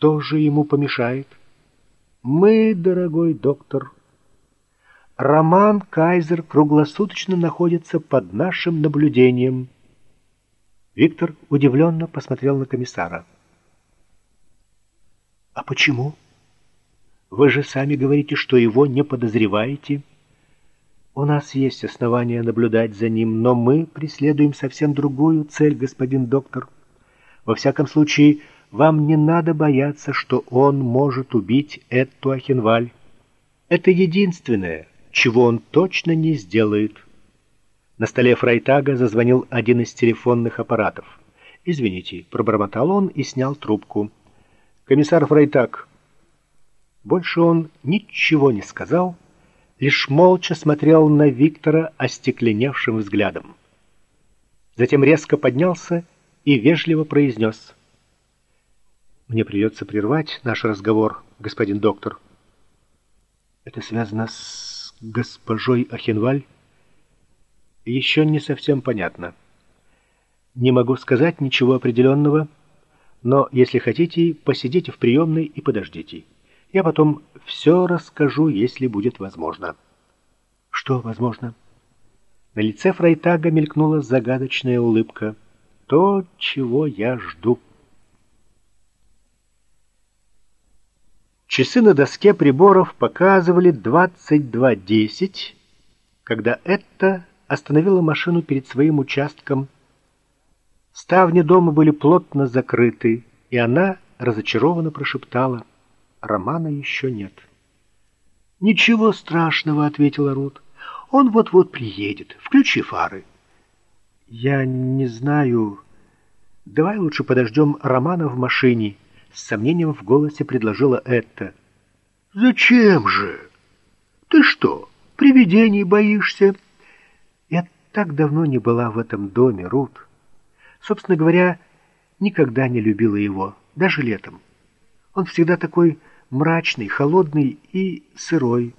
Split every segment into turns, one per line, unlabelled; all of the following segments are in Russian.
Кто же ему помешает? Мы, дорогой доктор. Роман Кайзер круглосуточно находится под нашим наблюдением. Виктор удивленно посмотрел на комиссара. «А почему? Вы же сами говорите, что его не подозреваете». У нас есть основания наблюдать за ним, но мы преследуем совсем другую цель, господин доктор. Во всяком случае, вам не надо бояться, что он может убить эту Ахенваль. Это единственное, чего он точно не сделает. На столе Фрайтага зазвонил один из телефонных аппаратов. «Извините», — пробормотал он и снял трубку. «Комиссар Фрайтаг». Больше он ничего не сказал, — лишь молча смотрел на Виктора остекленевшим взглядом. Затем резко поднялся и вежливо произнес. «Мне придется прервать наш разговор, господин доктор. Это связано с госпожой Ахенваль?» «Еще не совсем понятно. Не могу сказать ничего определенного, но, если хотите, посидите в приемной и подождите». Я потом все расскажу, если будет возможно. Что возможно? На лице Фрайтага мелькнула загадочная улыбка. То, чего я жду. Часы на доске приборов показывали 22.10, когда Этта остановила машину перед своим участком. Ставни дома были плотно закрыты, и она разочарованно прошептала. Романа еще нет. «Ничего страшного», — ответила Рут. «Он вот-вот приедет. Включи фары». «Я не знаю. Давай лучше подождем Романа в машине», — с сомнением в голосе предложила Этта. «Зачем же? Ты что, привидений боишься?» «Я так давно не была в этом доме, Рут. Собственно говоря, никогда не любила его, даже летом. Он всегда такой мрачный, холодный и сырой.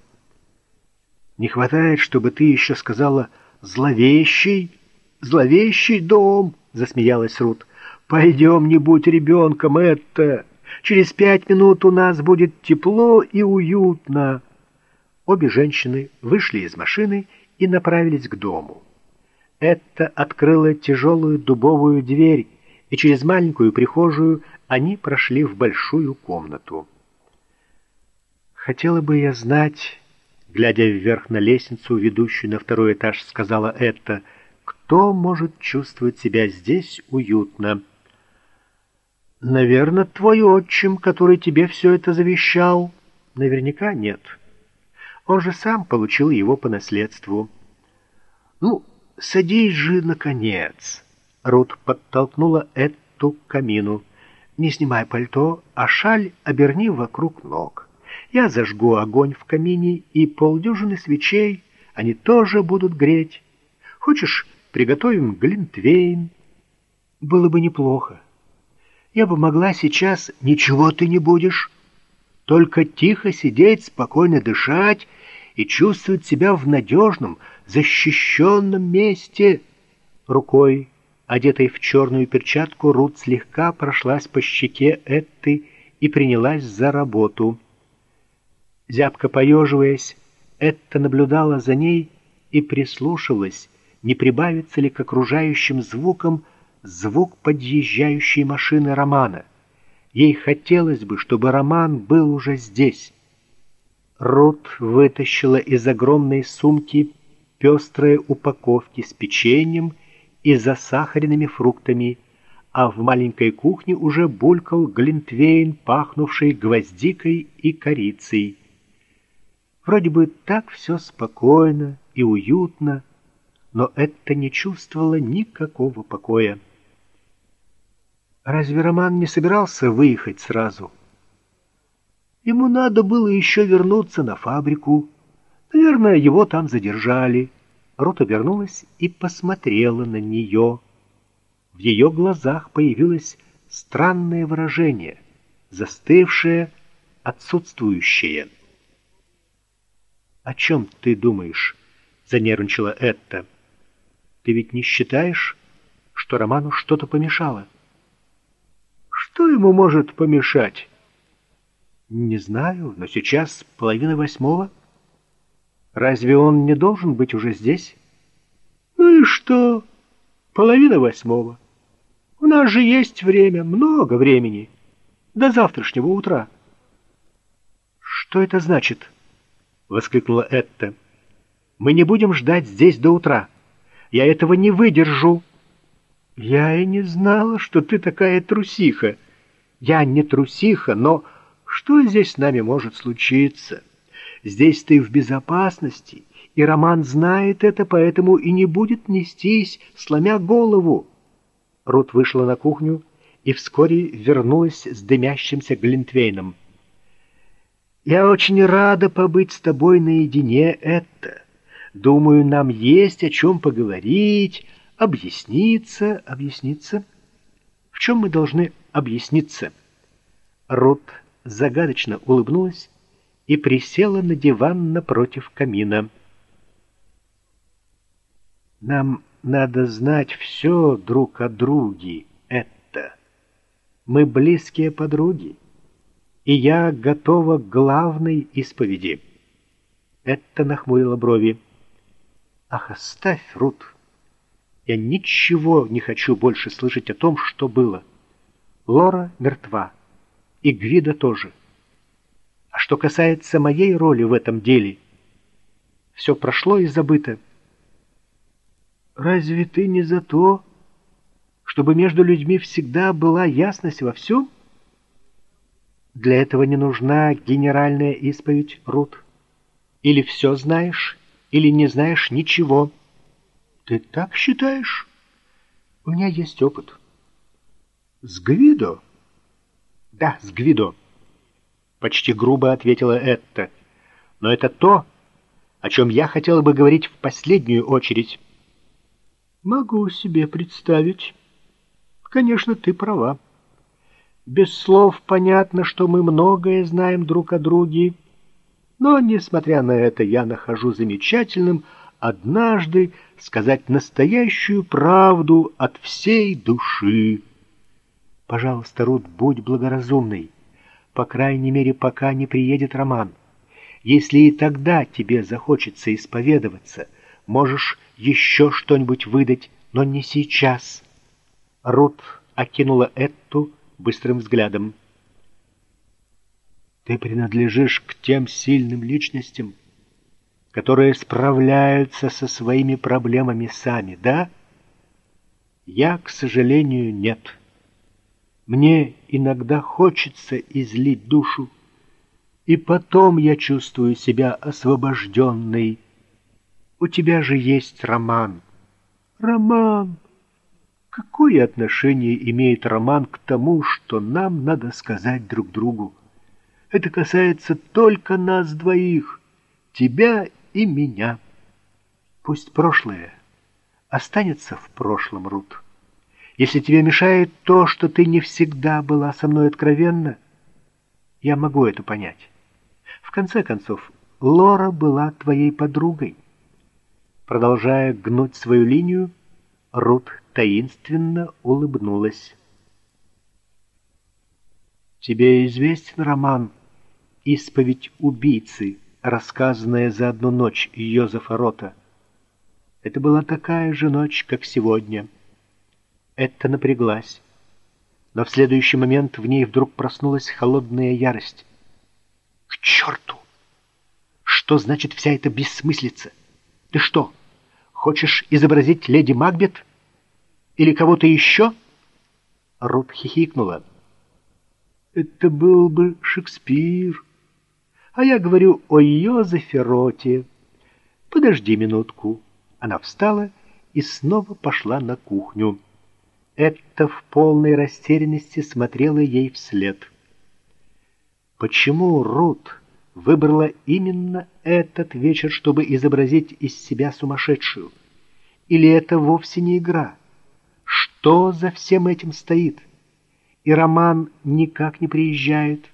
Не хватает, чтобы ты еще сказала «зловещий, зловещий дом», — засмеялась Рут. «Пойдем, не будь ребенком, это. Через пять минут у нас будет тепло и уютно». Обе женщины вышли из машины и направились к дому. Это открыла тяжелую дубовую дверь, и через маленькую прихожую они прошли в большую комнату. «Хотела бы я знать...» Глядя вверх на лестницу, ведущую на второй этаж, сказала это. «Кто может чувствовать себя здесь уютно?» «Наверное, твой отчим, который тебе все это завещал?» «Наверняка нет. Он же сам получил его по наследству». «Ну, садись же, наконец!» Рут подтолкнула эту к камину. «Не снимай пальто, а шаль оберни вокруг ног». Я зажгу огонь в камине и полдюжины свечей, они тоже будут греть. Хочешь, приготовим глинтвейн? Было бы неплохо. Я бы могла сейчас... Ничего ты не будешь. Только тихо сидеть, спокойно дышать и чувствовать себя в надежном, защищенном месте. Рукой, одетой в черную перчатку, Рут слегка прошлась по щеке Этты и принялась за работу — Зябко поеживаясь, Этта наблюдала за ней и прислушалась, не прибавится ли к окружающим звукам звук подъезжающей машины Романа. Ей хотелось бы, чтобы Роман был уже здесь. Рут вытащила из огромной сумки пестрые упаковки с печеньем и засахаренными фруктами, а в маленькой кухне уже булькал глинтвейн, пахнувший гвоздикой и корицей. Вроде бы так все спокойно и уютно, но это не чувствовало никакого покоя. Разве Роман не собирался выехать сразу? Ему надо было еще вернуться на фабрику. Наверное, его там задержали. Рот обернулась и посмотрела на нее. В ее глазах появилось странное выражение, застывшее, отсутствующее. «О чем ты думаешь?» — занервничала Этта. «Ты ведь не считаешь, что Роману что-то помешало?» «Что ему может помешать?» Не знаю, но сейчас половина восьмого. Разве он не должен быть уже здесь? Ну и что? Половина восьмого. У нас же есть время, много времени. До завтрашнего утра. Что это значит? Воскликнула Этта. Мы не будем ждать здесь до утра. Я этого не выдержу. Я и не знала, что ты такая трусиха. Я не трусиха, но что здесь с нами может случиться? Здесь ты в безопасности, и Роман знает это, поэтому и не будет нестись, сломя голову. Рут вышла на кухню и вскоре вернулась с дымящимся глинтвейном. «Я очень рада побыть с тобой наедине, это. Думаю, нам есть о чем поговорить, объясниться, объясниться. В чем мы должны объясниться?» Рут загадочно улыбнулась и присела на диван напротив камина. «Нам надо знать все друг о друге, это. Мы близкие подруги, и я готова к главной исповеди». Это нахмурила брови. «Ах, оставь, Рут! Я ничего не хочу больше слышать о том, что было. Лора мертва, и Гвида тоже. А что касается моей роли в этом деле, все прошло и забыто. Разве ты не за то, чтобы между людьми всегда была ясность во всем? Для этого не нужна генеральная исповедь, Рут. Или все знаешь, или не знаешь ничего. Ты так считаешь? У меня есть опыт. С Гвидо? Да, с Гвидо. Почти грубо ответила Этта. Но это то, о чем я хотела бы говорить в последнюю очередь. Могу себе представить. Конечно, ты права. Без слов понятно, что мы многое знаем друг о друге, но, несмотря на это, я нахожу замечательным однажды сказать настоящую правду от всей души. Пожалуйста, Рут, будь благоразумной, по крайней мере, пока не приедет Роман. Если и тогда тебе захочется исповедоваться, можешь еще что-нибудь выдать, но не сейчас. Рут окинула Этту быстрым взглядом. Ты принадлежишь к тем сильным личностям, которые справляются со своими проблемами сами, да? Я, к сожалению, нет. Мне иногда хочется излить душу, и потом я чувствую себя освобожденной. У тебя же есть роман. Роман! Какое отношение имеет роман к тому, что нам надо сказать друг другу? Это касается только нас двоих, тебя и меня. Пусть прошлое останется в прошлом, Рут. Если тебе мешает то, что ты не всегда была со мной откровенна, я могу это понять. В конце концов, Лора была твоей подругой. Продолжая гнуть свою линию, Рут таинственно улыбнулась. Тебе известен роман «Исповедь убийцы», рассказанная за одну ночь Йозефа Рота? Это была такая же ночь, как сегодня — это напряглась. Но в следующий момент в ней вдруг проснулась холодная ярость. «К черту! Что значит вся эта бессмыслица? Ты что, хочешь изобразить леди Макбет? Или кого-то еще?» Рут хихикнула. «Это был бы Шекспир. А я говорю о Йозефе Роте. Подожди минутку». Она встала и снова пошла на кухню. Это в полной растерянности смотрела ей вслед. Почему Рут выбрала именно этот вечер, чтобы изобразить из себя сумасшедшую? Или это вовсе не игра? Что за всем этим стоит? И Роман никак не приезжает.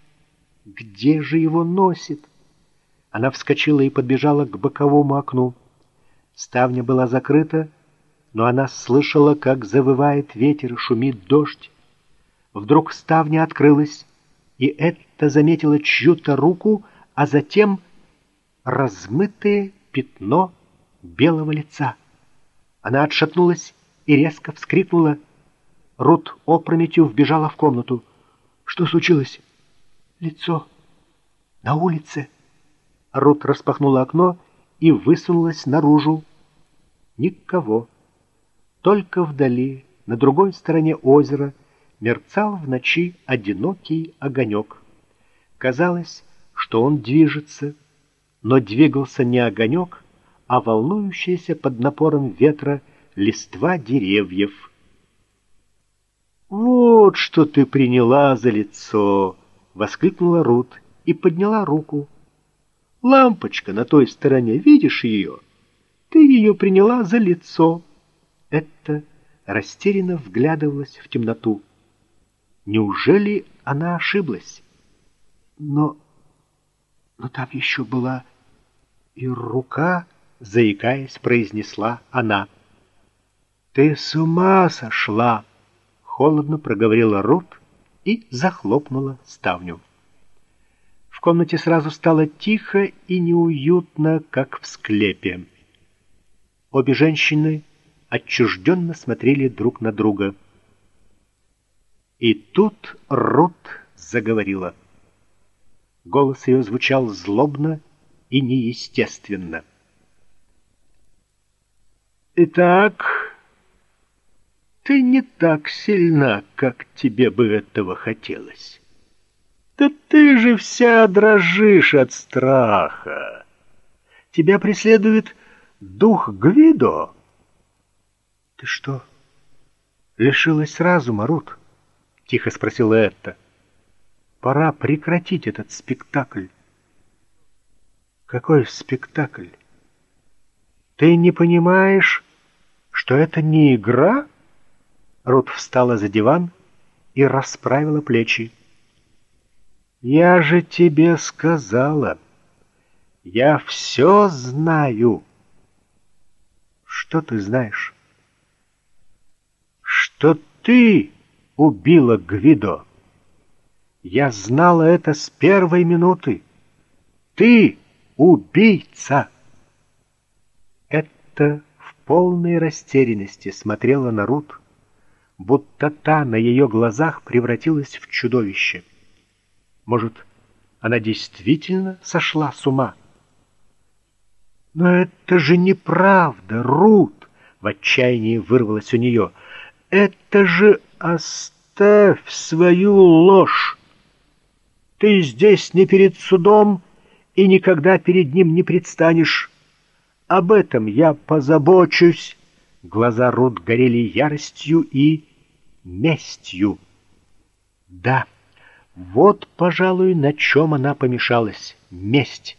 Где же его носит? Она вскочила и подбежала к боковому окну. Ставня была закрыта, но она слышала, как завывает ветер шумит дождь. Вдруг ставня открылась, и это заметила чью-то руку, а затем размытое пятно белого лица. Она отшатнулась и резко вскрикнула. Рут опрометью вбежала в комнату. Что случилось? Лицо. На улице. Рут распахнула окно и высунулась наружу. Никого. Только вдали, на другой стороне озера, мерцал в ночи одинокий огонек. Казалось, что он движется, но двигался не огонек, а волнующаяся под напором ветра листва деревьев. «Вот что ты приняла за лицо!» — воскликнула Рут и подняла руку. «Лампочка на той стороне, видишь ее? Ты ее приняла за лицо!» Это растерянно вглядывалась в темноту. Неужели она ошиблась? Но... но там еще была и рука, заикаясь, произнесла она. «Ты с ума сошла!» — холодно проговорила Рут и захлопнула ставню. В комнате сразу стало тихо и неуютно, как в склепе. Обе женщины отчужденно смотрели друг на друга. И тут Рут заговорила. Голос ее звучал злобно и неестественно. «Итак...» ты не так сильна, как тебе бы этого хотелось. Да ты же вся дрожишь от страха. Тебя преследует дух Гвидо. Ты что, лишилась разума, Рут? Тихо спросила Этта. Пора прекратить этот спектакль. Какой спектакль? Ты не понимаешь, что это не игра? — Рут встала за диван и расправила плечи. «Я же тебе сказала, я все знаю». «Что ты знаешь?» «Что ты убила Гвидо. Я знала это с первой минуты. Ты убийца!» Это в полной растерянности смотрела на Рут, будто та на ее глазах превратилась в чудовище. Может, она действительно сошла с ума? «Но это же неправда, Рут!» — в отчаянии вырвалось у нее. «Это же оставь свою ложь! Ты здесь не перед судом и никогда перед ним не предстанешь. Об этом я позабочусь!» Глаза Рут горели яростью и местью. Да, вот, пожалуй, на чем она помешалась. Месть.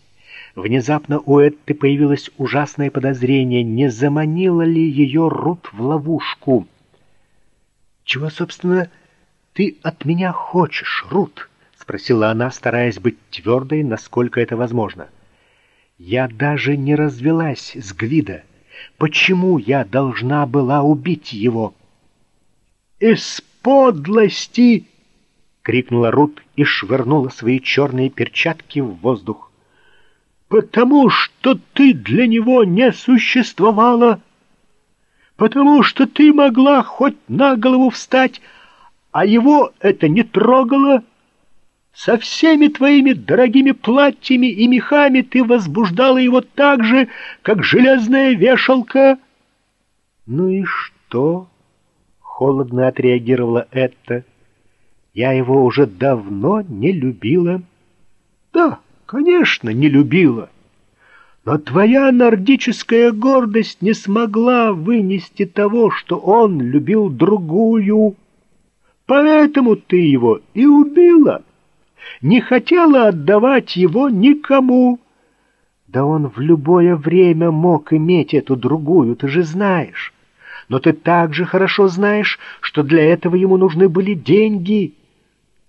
Внезапно у Этты появилось ужасное подозрение, не заманила ли ее Рут в ловушку. «Чего, собственно, ты от меня хочешь, Рут?» — спросила она, стараясь быть твердой, насколько это возможно. «Я даже не развелась с Гвида. Почему я должна была убить его?» из подлости!» — крикнула Рут и швырнула свои черные перчатки в воздух. «Потому что ты для него не существовала, потому что ты могла хоть на голову встать, а его это не трогало. Со всеми твоими дорогими платьями и мехами ты возбуждала его так же, как железная вешалка». «Ну и что?» холодно отреагировала Этта. Я его уже давно не любила. Да, конечно, не любила. Но твоя нордическая гордость не смогла вынести того, что он любил другую. Поэтому ты его и убила. Не хотела отдавать его никому. Да он в любое время мог иметь эту другую, ты же знаешь но ты также хорошо знаешь, что для этого ему нужны были деньги.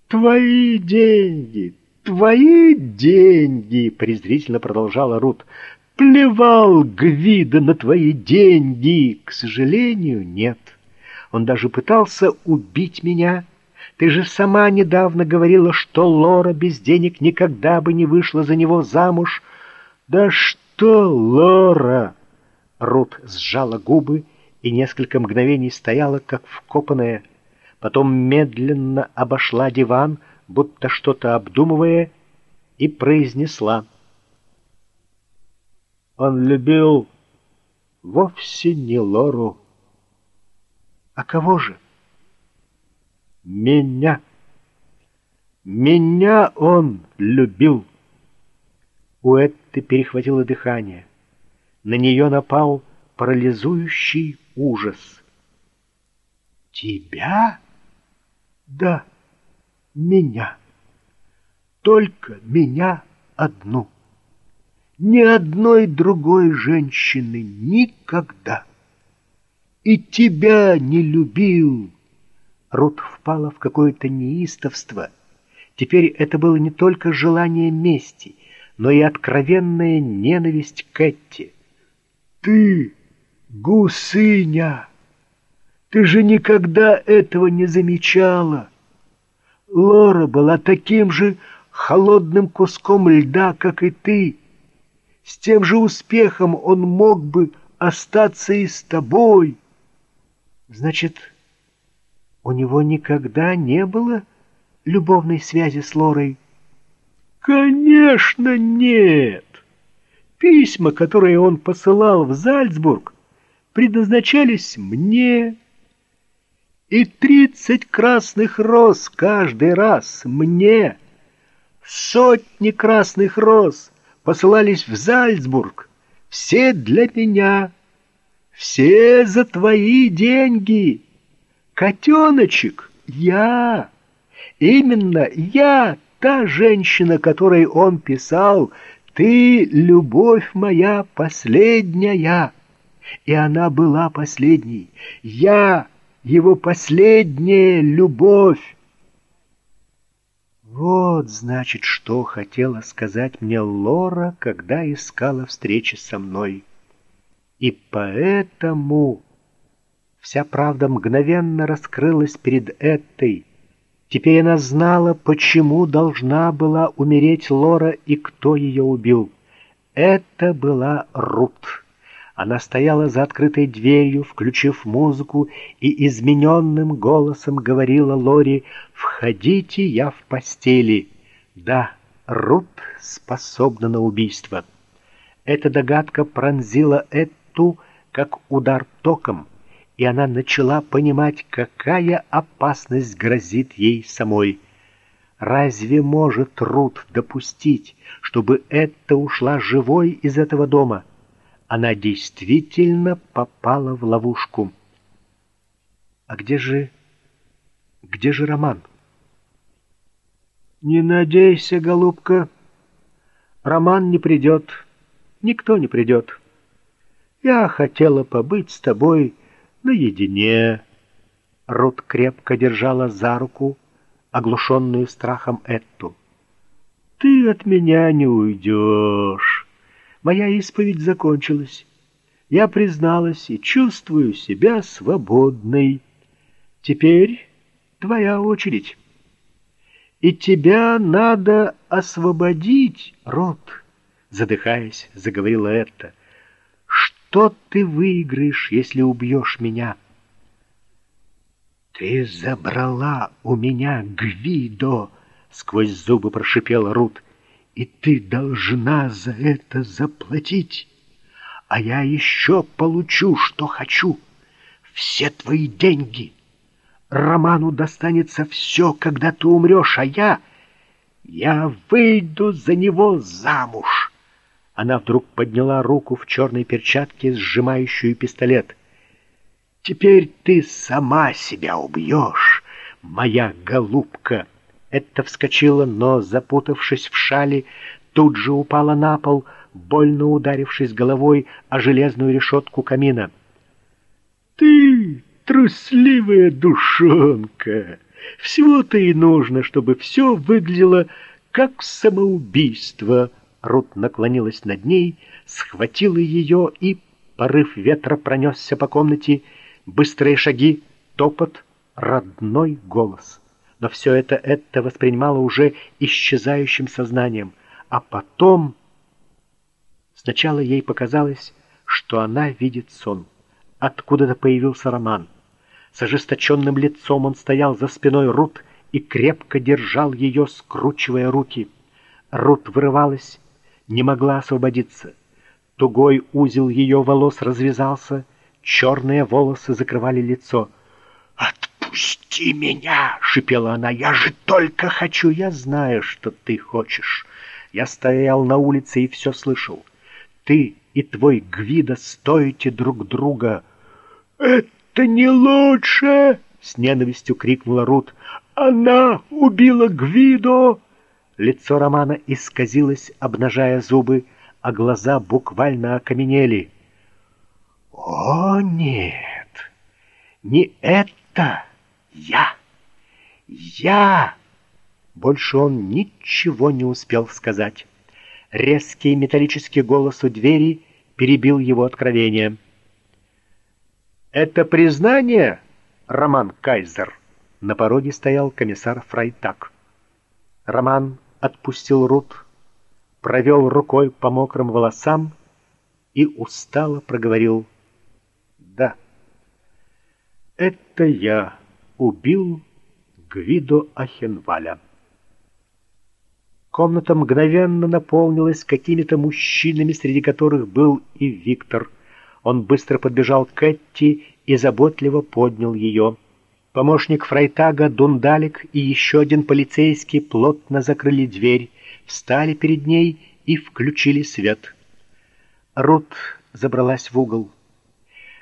Твои деньги, твои деньги, презрительно продолжала Рут. Плевал Гвида на твои деньги. К сожалению, нет. Он даже пытался убить меня. Ты же сама недавно говорила, что Лора без денег никогда бы не вышла за него замуж. Да что Лора? Рут сжала губы и несколько мгновений стояла, как вкопанная. Потом медленно обошла диван, будто что-то обдумывая, и произнесла. Он любил вовсе не Лору. А кого же? Меня. Меня он любил. У Этты перехватило дыхание. На нее напал парализующий ужас. Тебя? Да, меня. Только меня одну. Ни одной другой женщины никогда. И тебя не любил. Рут впала в какое-то неистовство. Теперь это было не только желание мести, но и откровенная ненависть к Этти. «Ты, гусыня, ты же никогда этого не замечала!» Лора была таким же холодным куском льда, как и ты. С тем же успехом он мог бы остаться и с тобой. Значит, у него никогда не было любовной связи с Лорой? Конечно, нет. Письма, которые он посылал в Зальцбург, предназначались мне. И тридцать красных роз каждый раз мне. Сотни красных роз посылались в Зальцбург, все для меня, все за твои деньги. Котеночек, я, именно я, та женщина, которой он писал, ты, любовь моя, последняя. И она была последней. Я, его последняя любовь. Вот, значит, что хотела сказать мне Лора, когда искала встречи со мной. И поэтому... Вся правда мгновенно раскрылась перед этой. Теперь она знала, почему должна была умереть Лора и кто ее убил. Это была Рут. Она стояла за открытой дверью, включив музыку, и измененным голосом говорила Лори «Входите, я в постели». Да, Рут способна на убийство. Эта догадка пронзила Эту, как удар током и она начала понимать, какая опасность грозит ей самой. Разве может Рут допустить, чтобы это ушла живой из этого дома? Она действительно попала в ловушку. А где же... где же Роман? Не надейся, голубка. Роман не придет. Никто не придет. Я хотела побыть с тобой наедине. Рут крепко держала за руку оглушенную страхом Этту. «Ты от меня не уйдешь. Моя исповедь закончилась. Я призналась и чувствую себя свободной. Теперь твоя очередь. И тебя надо освободить, Рот, задыхаясь, заговорила Этта. Что ты выиграешь, если убьешь меня? Ты забрала у меня Гвидо, сквозь зубы прошипела Рут, и ты должна за это заплатить. А я еще получу, что хочу. Все твои деньги. Роману достанется все, когда ты умрешь, а я... Я выйду за него замуж. Она вдруг подняла руку в черной перчатке, сжимающую пистолет. «Теперь ты сама себя убьешь, моя голубка!» Это вскочила, но, запутавшись в шале, тут же упала на пол, больно ударившись головой о железную решетку камина. «Ты трусливая душонка! Всего-то и нужно, чтобы все выглядело как самоубийство!» Рут наклонилась над ней, схватила ее, и порыв ветра пронесся по комнате, быстрые шаги, топот, родной голос. но все это это воспринимало уже исчезающим сознанием. А потом... Сначала ей показалось, что она видит сон. Откуда-то появился Роман. С ожесточенным лицом он стоял за спиной Рут и крепко держал ее, скручивая руки. Рут вырывалась, не могла освободиться. Тугой узел ее волос развязался, черные волосы закрывали лицо. «Отпусти меня!» — шипела она. «Я же только хочу! Я знаю, что ты хочешь!» Я стоял на улице и все слышал. Ты и твой Гвида стоите друг друга. «Это не лучше!» — с ненавистью крикнула Рут. «Она убила Гвидо!» Лицо Романа исказилось, обнажая зубы, а глаза буквально окаменели. «О, нет! Не это я! Я!» Больше он ничего не успел сказать. Резкий металлический голос у двери перебил его откровение. «Это признание, Роман Кайзер?» На пороге стоял комиссар Фрайтак. Роман отпустил Рут, провел рукой по мокрым волосам и устало проговорил «Да, это я убил Гвидо Ахенваля». Комната мгновенно наполнилась какими-то мужчинами, среди которых был и Виктор. Он быстро подбежал к Кэтти и заботливо поднял ее. Помощник Фрайтага, Дундалик и еще один полицейский плотно закрыли дверь, встали перед ней и включили свет. Рут забралась в угол.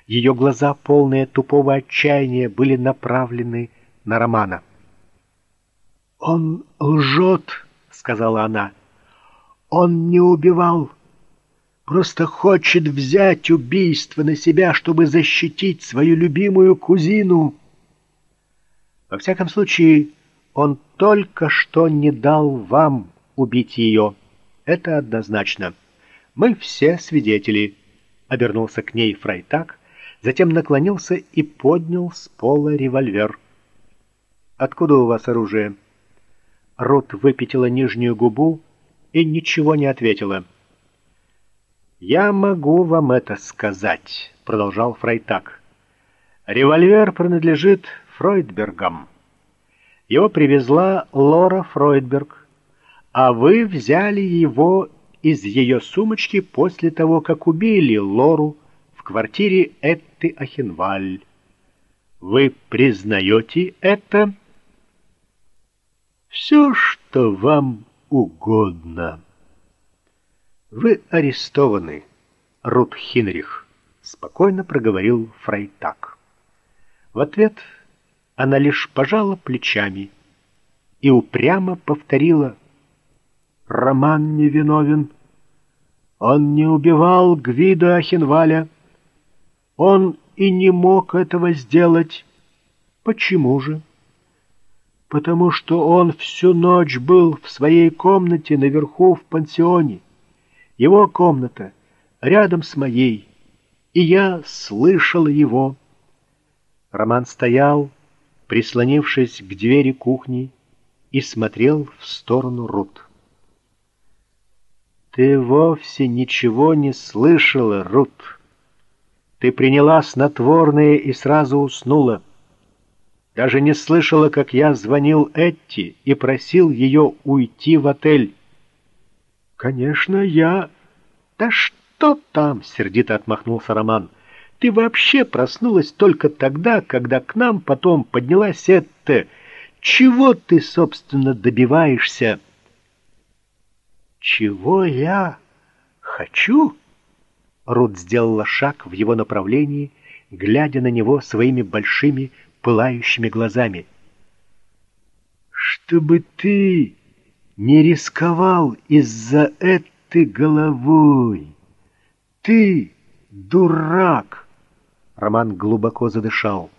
Ее глаза, полные тупого отчаяния, были направлены на Романа. «Он лжет!» сказала она. Он не убивал, просто хочет взять убийство на себя, чтобы защитить свою любимую кузину. Во всяком случае, он только что не дал вам убить ее. Это однозначно. Мы все свидетели. Обернулся к ней Фрайтак, затем наклонился и поднял с пола револьвер. Откуда у вас оружие? Рут выпятила нижнюю губу и ничего не ответила. «Я могу вам это сказать», — продолжал Фрайтак. «Револьвер принадлежит Фройдбергам. Его привезла Лора Фройдберг, а вы взяли его из ее сумочки после того, как убили Лору в квартире Этты Ахенваль. Вы признаете это?» все, что вам угодно. Вы арестованы, Рут Хинрих, спокойно проговорил Фрайтак. В ответ она лишь пожала плечами и упрямо повторила «Роман невиновен. Он не убивал Гвида Ахенваля. Он и не мог этого сделать. Почему же?» потому что он всю ночь был в своей комнате наверху в пансионе. Его комната рядом с моей, и я слышал его. Роман стоял, прислонившись к двери кухни, и смотрел в сторону Рут. «Ты вовсе ничего не слышала, Рут. Ты приняла снотворное и сразу уснула. Даже не слышала, как я звонил Этти и просил ее уйти в отель. «Конечно, я...» «Да что там?» — сердито отмахнулся Роман. «Ты вообще проснулась только тогда, когда к нам потом поднялась Этта. Чего ты, собственно, добиваешься?» «Чего я хочу?» Рут сделала шаг в его направлении, глядя на него своими большими пылающими глазами. «Чтобы ты не рисковал из-за этой головой! Ты дурак!» Роман глубоко задышал.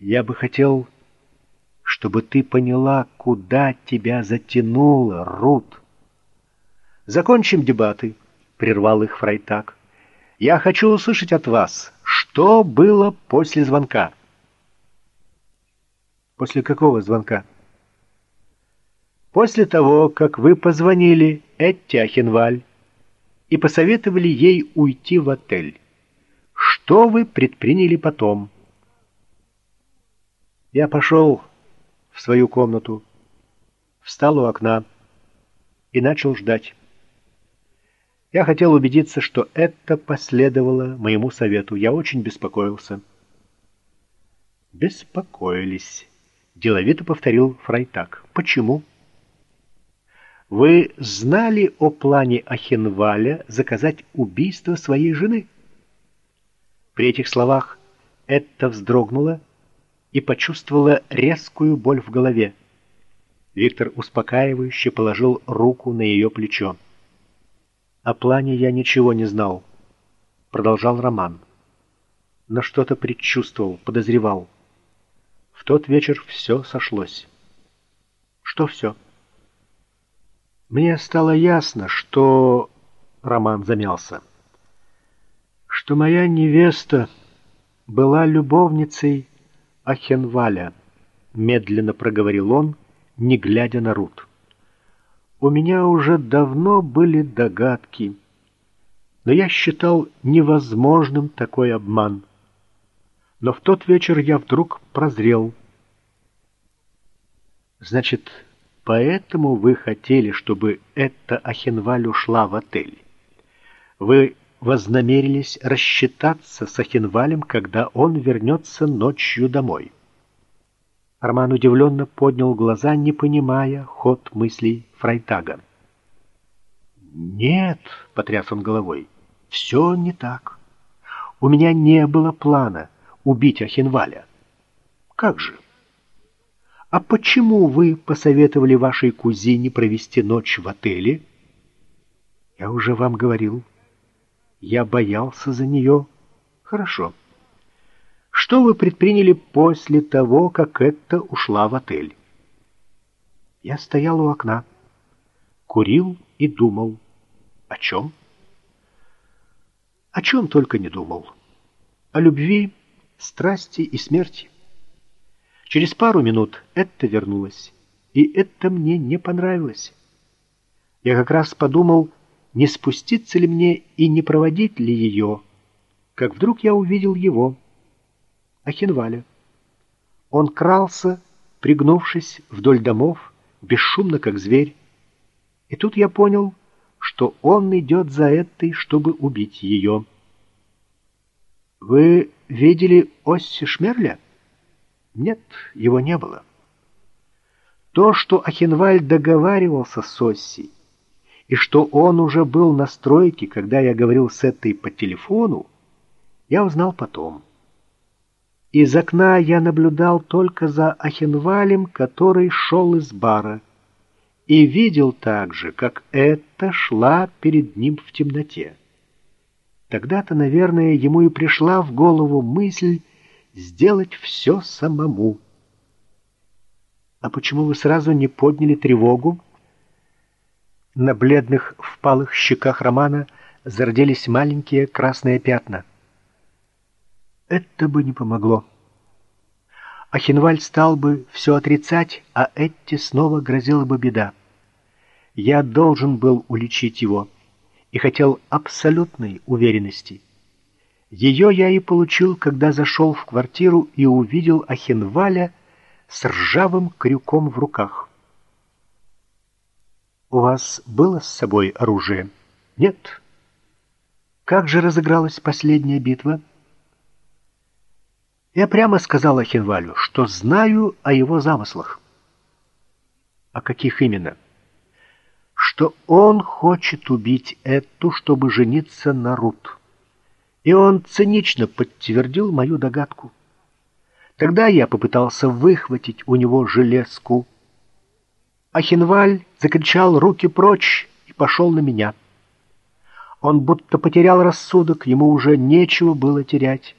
«Я бы хотел, чтобы ты поняла, куда тебя затянуло, Рут». «Закончим дебаты», — прервал их Фрайтак. «Я хочу услышать от вас, что было после звонка». После какого звонка? После того, как вы позвонили Этти Ахенваль и посоветовали ей уйти в отель. Что вы предприняли потом? Я пошел в свою комнату, встал у окна и начал ждать. Я хотел убедиться, что это последовало моему совету. Я очень беспокоился. Беспокоились. Деловито повторил Фрайтак. Почему? Вы знали о плане Ахенваля заказать убийство своей жены? При этих словах это вздрогнула и почувствовала резкую боль в голове. Виктор успокаивающе положил руку на ее плечо. «О плане я ничего не знал», — продолжал Роман. «Но что-то предчувствовал, подозревал. В тот вечер все сошлось». «Что все?» «Мне стало ясно, что...» — Роман замялся. «Что моя невеста была любовницей Ахенваля», — медленно проговорил он, не глядя на Рут. У меня уже давно были догадки, но я считал невозможным такой обман. Но в тот вечер я вдруг прозрел. Значит, поэтому вы хотели, чтобы эта Ахенваль ушла в отель? Вы вознамерились рассчитаться с Ахенвалем, когда он вернется ночью домой. Арман удивленно поднял глаза, не понимая ход мыслей Фрайтага. «Нет», — потряс он головой, — «все не так. У меня не было плана убить Ахинваля». «Как же?» «А почему вы посоветовали вашей кузине провести ночь в отеле?» «Я уже вам говорил. Я боялся за нее». «Хорошо. Что вы предприняли после того, как это ушла в отель? Я стоял у окна, курил и думал. О чем? О чем только не думал. О любви, страсти и смерти. Через пару минут это вернулось, и это мне не понравилось. Я как раз подумал, не спуститься ли мне и не проводить ли ее, как вдруг я увидел его — Ахинваля. Он крался, пригнувшись вдоль домов, бесшумно, как зверь. И тут я понял, что он идет за этой, чтобы убить ее. «Вы видели Осси Шмерля?» «Нет, его не было». То, что Ахинваль договаривался с Осси, и что он уже был на стройке, когда я говорил с этой по телефону, я узнал потом. Из окна я наблюдал только за Ахенвалем, который шел из бара, и видел также, как это шла перед ним в темноте. Тогда-то, наверное, ему и пришла в голову мысль сделать все самому. «А почему вы сразу не подняли тревогу?» На бледных, впалых щеках Романа зарделись маленькие красные пятна. Это бы не помогло. Ахинваль стал бы все отрицать, а Этти снова грозила бы беда. Я должен был уличить его и хотел абсолютной уверенности. Ее я и получил, когда зашел в квартиру и увидел Ахинваля с ржавым крюком в руках. «У вас было с собой оружие?» «Нет». «Как же разыгралась последняя битва?» Я прямо сказал Ахинвалю, что знаю о его замыслах. О каких именно? Что он хочет убить эту, чтобы жениться на Рут. И он цинично подтвердил мою догадку. Тогда я попытался выхватить у него железку. Ахинваль закричал «Руки прочь!» и пошел на меня. Он будто потерял рассудок, ему уже нечего было терять.